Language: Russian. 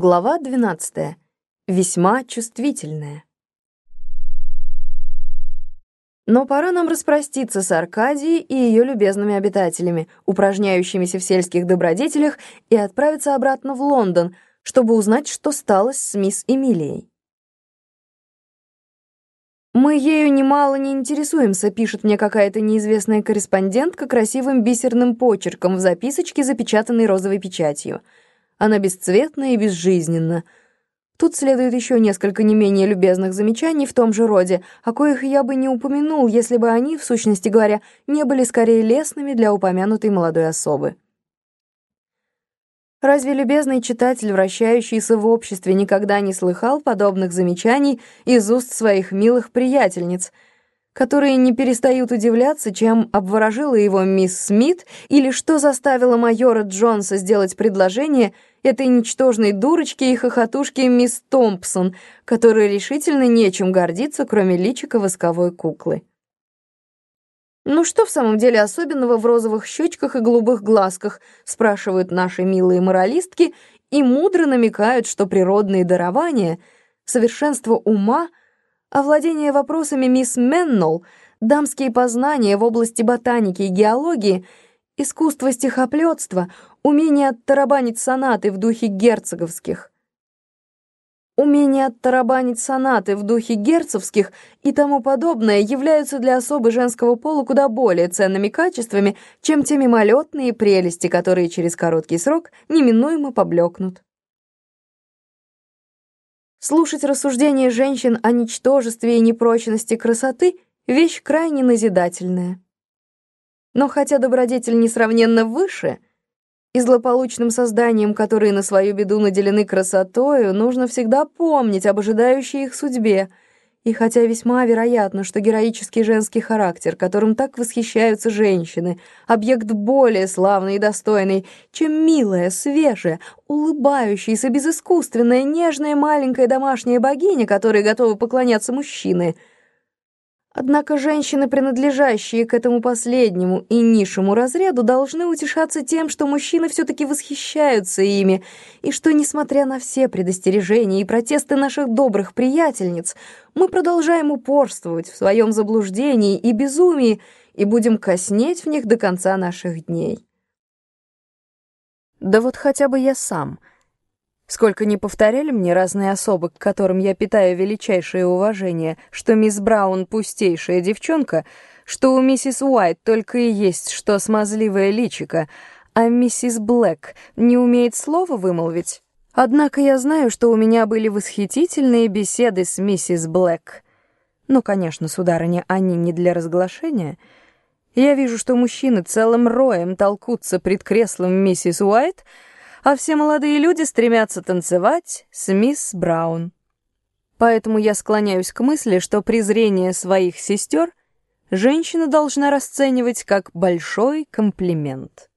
Глава 12. Весьма чувствительная. Но пора нам распроститься с Аркадией и ее любезными обитателями, упражняющимися в сельских добродетелях, и отправиться обратно в Лондон, чтобы узнать, что стало с мисс Эмилией. «Мы ею немало не интересуемся», — пишет мне какая-то неизвестная корреспондентка красивым бисерным почерком в записочке, запечатанной розовой печатью — она бесцветна и безжизненна. Тут следует еще несколько не менее любезных замечаний в том же роде, о коих я бы не упомянул, если бы они, в сущности говоря, не были скорее лестными для упомянутой молодой особы. Разве любезный читатель, вращающийся в обществе, никогда не слыхал подобных замечаний из уст своих милых приятельниц — которые не перестают удивляться, чем обворожила его мисс Смит или что заставило майора Джонса сделать предложение этой ничтожной дурочке и хохотушке мисс Томпсон, которой решительно нечем гордиться, кроме личика восковой куклы. «Ну что в самом деле особенного в розовых щечках и голубых глазках?» спрашивают наши милые моралистки и мудро намекают, что природные дарования, совершенство ума — Овладение вопросами мисс Меннелл, дамские познания в области ботаники и геологии, искусство стихоплетства, умение оттарабанить сонаты в духе герцоговских. Умение оттарабанить сонаты в духе герцовских и тому подобное являются для особы женского пола куда более ценными качествами, чем те мимолетные прелести, которые через короткий срок неминуемо поблекнут. Слушать рассуждения женщин о ничтожестве и непрочности красоты — вещь крайне назидательная. Но хотя добродетель несравненно выше, и злополучным созданиям, которые на свою беду наделены красотою, нужно всегда помнить об ожидающей их судьбе — и хотя весьма вероятно, что героический женский характер, которым так восхищаются женщины, объект более славный и достойный, чем милая, свежая, улыбающаяся, безыскусственная, нежная маленькая домашняя богиня, которой готовы поклоняться мужчины — Однако женщины, принадлежащие к этому последнему и низшему разряду, должны утешаться тем, что мужчины все-таки восхищаются ими, и что, несмотря на все предостережения и протесты наших добрых приятельниц, мы продолжаем упорствовать в своем заблуждении и безумии и будем коснеть в них до конца наших дней. Да вот хотя бы я сам — Сколько не повторяли мне разные особы, к которым я питаю величайшее уважение, что мисс Браун пустейшая девчонка, что у миссис Уайт только и есть что смазливое личико, а миссис Блэк не умеет слова вымолвить. Однако я знаю, что у меня были восхитительные беседы с миссис Блэк. Ну, конечно, сударыня, они не для разглашения. Я вижу, что мужчины целым роем толкутся пред креслом миссис Уайт — а все молодые люди стремятся танцевать с мисс Браун. Поэтому я склоняюсь к мысли, что презрение своих сестер женщина должна расценивать как большой комплимент.